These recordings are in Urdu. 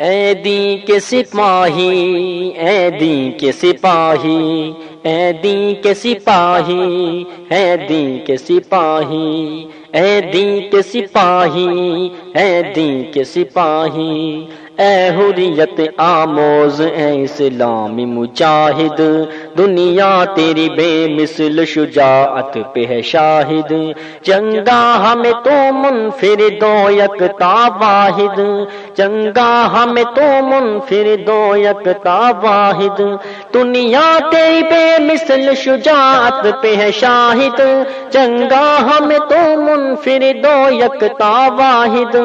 اے دین کے سپاہی، اے دین کے سپاہی، اے دین کے سپاہی، اے دین کے سپاہی، اے دین کے سپاہی، اے دین کے سپاہی اے حریت آموز، اے اسلامی مجاہد، دنیا تیری بے مثل شجاعت پہ ہے شاہد۔ چنگا ہمیں تو منفر دو یکتا واحد۔ چنگا ہمیں تو منفر دو یکتا واحد۔ دنیا تیری بے مثل شجاعت پہ ہے شاہد۔ چنگا ہمیں تو منفر دو یکتا واحد۔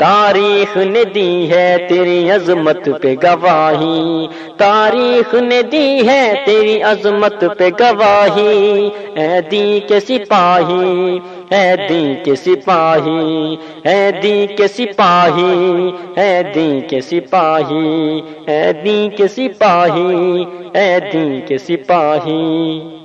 تاریخ نے دی ہے تیری عظمت پہ گواہی۔ تاریخ نے دی ہے تیری عظمت پہ گواہی۔ اے دی کے سپاہی، اے دی کے سپاہی، اے دی کے سپاہی، اے دی کے سپاہی، اے دی کے سپاہی، اے دی کے سپاہی۔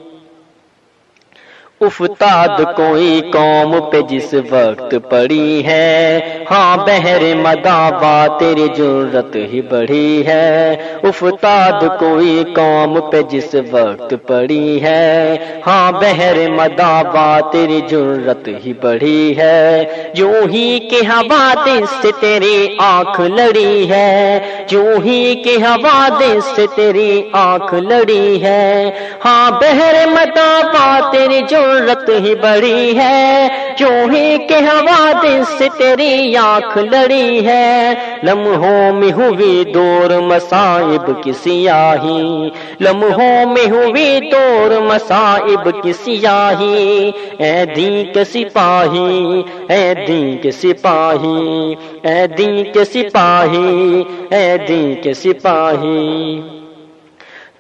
افتاد کوئی قوم پہ جس وقت پڑی ہے۔ ہاں بہر مدابا تیری ضرورت ہی بڑھی ہے۔ افتاد کوئی قوم پہ جس وقت پڑی ہے۔ ہاں بہر مدابا تیری ضرورت ہی بڑھی ہے۔ جو ہی کے حوادث سے تیری آنکھ لڑی ہے۔ جو ہی کے حوادث سے تیری آنکھ لڑی ہے۔ ہاں بہر مدابا تیری ضرورت ہی بڑی ہے۔ جو ہی کے حوادث سے تیری آنکھ لڑی ہے۔ لمحوں میں ہوئی دور مصائب کی سیاہی۔ لمحوں میں ہوئی دور مصائب کی سیاہی۔ اے دین کے سپاہی، اے دین کے سپاہی، اے دین کے سپاہی، اے دین کے سپاہی۔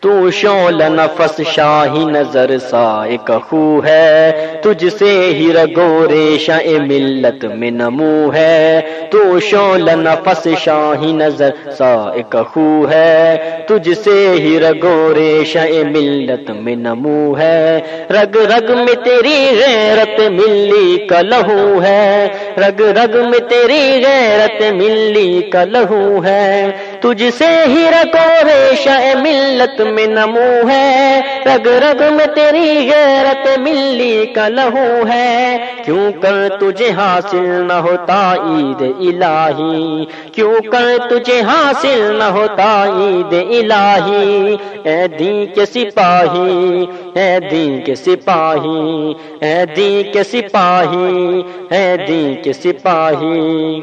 تو شول نفس شاہی نظر سا ایک خو ہے، تجھ سے ہی رگو ریشا ملت میں نمو ہے۔ تو شول نفس شاہی نظر سا ایک خو ہے، تجھ سے ہی رگو ریشا ملت میں نمو ہے۔ رگ رگ میں تیری غیرت ملی کا لہو ہے۔ رگ رگ میں تیری غیرت ملی کا لہو ہے۔ تجھ سے ہی رگو ریشا ملت میں نمو ہے۔ رگ رگ میں تیری غیرت ملی کا لہو ہے۔ کیوں کر تجھے حاصل نہ ہوتا عید الہی؟ کیوں کر تجھے حاصل نہ ہوتا عید الہی؟ اے دین کے سپاہی، اے دین کے سپاہی، اے دین کے سپاہی، اے دین کے سپاہی۔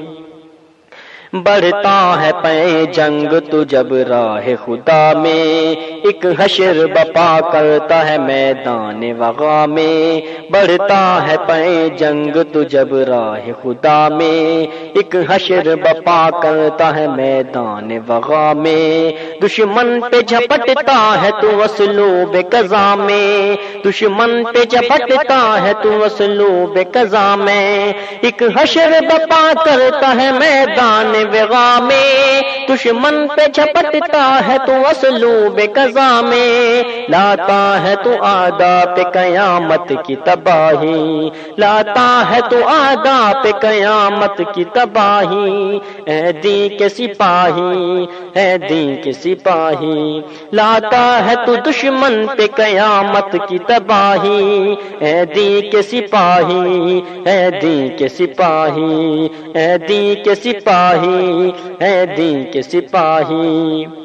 بڑھتا ہے پے جنگ تو جب راہ خدا میں۔ ایک حشر بپا کرتا ہے میدان وغا میں۔ بڑھتا ہے پے جنگ تو جب راہ خدا میں۔ ایک حشر بپا کرتا ہے میدان وغا میں۔ دشمن پہ جھپٹتا ہے تو وسلو بے قضا میں۔ دشمن پہ جھپٹتا ہے تو وسلو بے قضا میں۔ ایک حشر بپا کرتا ہے میدان وغا میں۔ دشمن پہ جھپٹتا ہے تو وسلو بے قضا میں، لاتا ہے تو آدھا پہ قیامت کی تباہی، لاتا ہے تو آدھا پہ قیامت کی تباہی۔ اے دی کے سپاہی، اے دی کے سپاہی، لاتا ہے تو دشمن پہ قیامت کی تباہی۔ اے دی کے سپاہی، اے دی کے سپاہی ہے دی کے سپاہی ہے دین کے سپاہی۔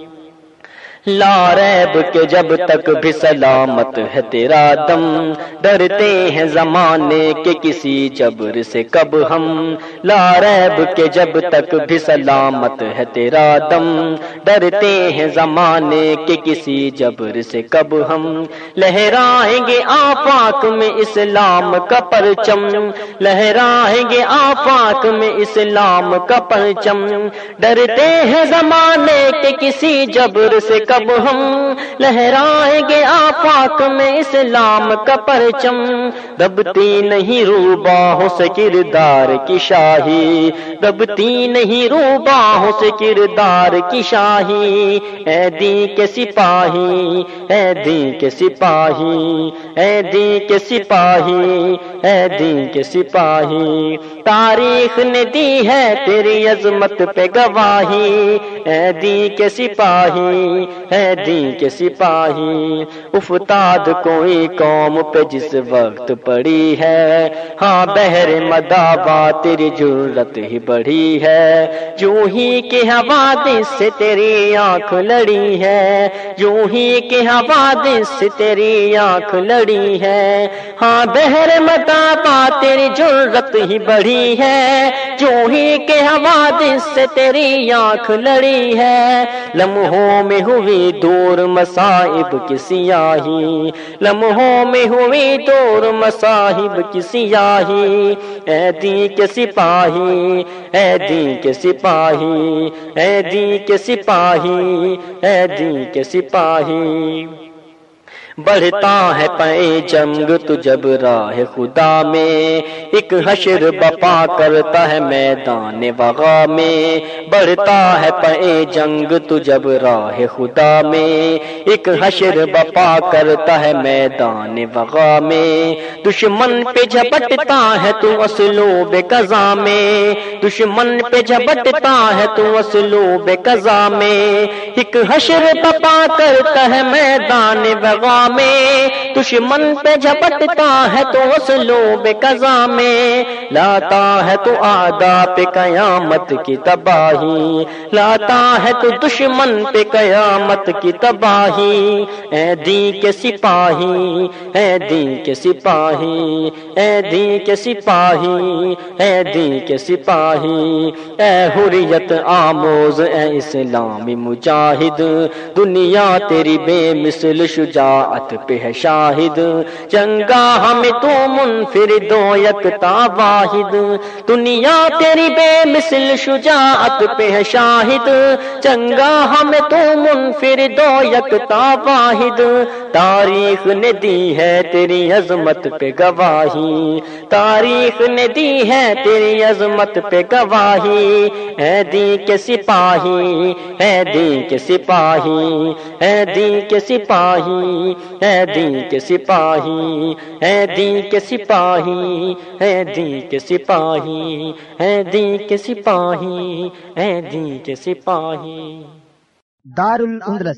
لا ریب کے جب تک بھی سلامت ہے تیرا دم ڈرتے ہیں زمانے کے کسی جبر سے کب ہم لا ریب کے جب تک بھی سلامت ہے تیرا دم ڈرتے ہیں زمانے کے کسی جبر سے کب ہم لہرائیں گے آفاق میں اسلام کا پرچم لہرائیں گے آفاق میں اسلام کا پرچم ڈرتے ہیں زمانے کے کسی جبر سے کب جب ہم لہرائیں گے آفاق میں اسلام کا پرچم، دبتی نہیں روباہوں سے کردار کی شاہی، دبتی نہیں روباہوں سے کردار کی شاہی۔ اے دی کے سپاہی، اے دی کے سپاہی اے دی کے سپاہی، اے دی کے سپاہی، تاریخ نے دی ہے تیری عظمت پہ گواہی۔ اے دی کے سپاہی، اے دی کے سپاہی، افتاد کوئی قوم پہ جس وقت پڑی ہے۔ ہاں بہر مدابا تیری جرت ہی بڑھی ہے۔ جو ہی کے حوادث سے تیری آنکھ لڑی ہے جو ہی کے حوادث سے تیری آنکھ لڑی ہے۔ ہاں بہر مدابا تیری جرت ہی بڑھی ہے۔ جو ہی کے حوادث سے تیری آنکھ لڑی ہے۔ لمحوں میں ہوئی دور مصائب کی سیاہی۔ لمحوں میں ہوئی دور مصاحب کی سیاہی۔ اے دی کے سپاہی، اے دی کے سپاہی، اے دی کے سپاہی، اے دی کے سپاہی۔ بڑھتا ہے پے جنگ تو جب راہ خدا میں۔ ایک حشر بپا کرتا ہے میدان وغا میں۔ بڑھتا ہے پے جنگ تو جب راہ خدا میں۔ ایک حشر بپا کرتا ہے میدان وغا میں۔ دشمن پہ جھپٹتا ہے تو اسلو بے قضا میں۔ دشمن پہ جھپٹتا ہے تو اسلو بے قضا میں۔ ایک حشر بپا کرتا ہے میدان وغا میں دشمن پہ جھپٹتا ہے تو اسلو بے قضا میں، لاتا ہے تو آدھا پہ قیامت کی تباہی، لاتا ہے تو دشمن پہ قیامت کی تباہی۔ اے دی کے سپاہی، اے دی کے سپاہی، اے دی کے سپاہی، اے دی کے سپاہی۔ اے حریت آموز، اے اسلامی مجاہد، دنیا تیری بے مثل شجاعت پہ ہے شاہد۔ چنگا ہمیں تو منفردو یکتا واحد۔ دنیا تیری بے مثل شجاعت پہ ہے شاہد۔ چنگا ہمیں تو منفردو یکتا واحد۔ تاریخ نے دی ہے تیری عظمت پہ گواہی۔ تاریخ نے دی ہے تیری عظمت پہ گواہی۔ اے دی کے سپاہی، اے دی کے سپاہی، اے دی کے سپاہی، اے دی کے سپاہی، اے دی کے سپاہی، اے دی کے سپاہی، اے دی کے سپاہی، اے دی کے سپاہی۔ دار الاندلس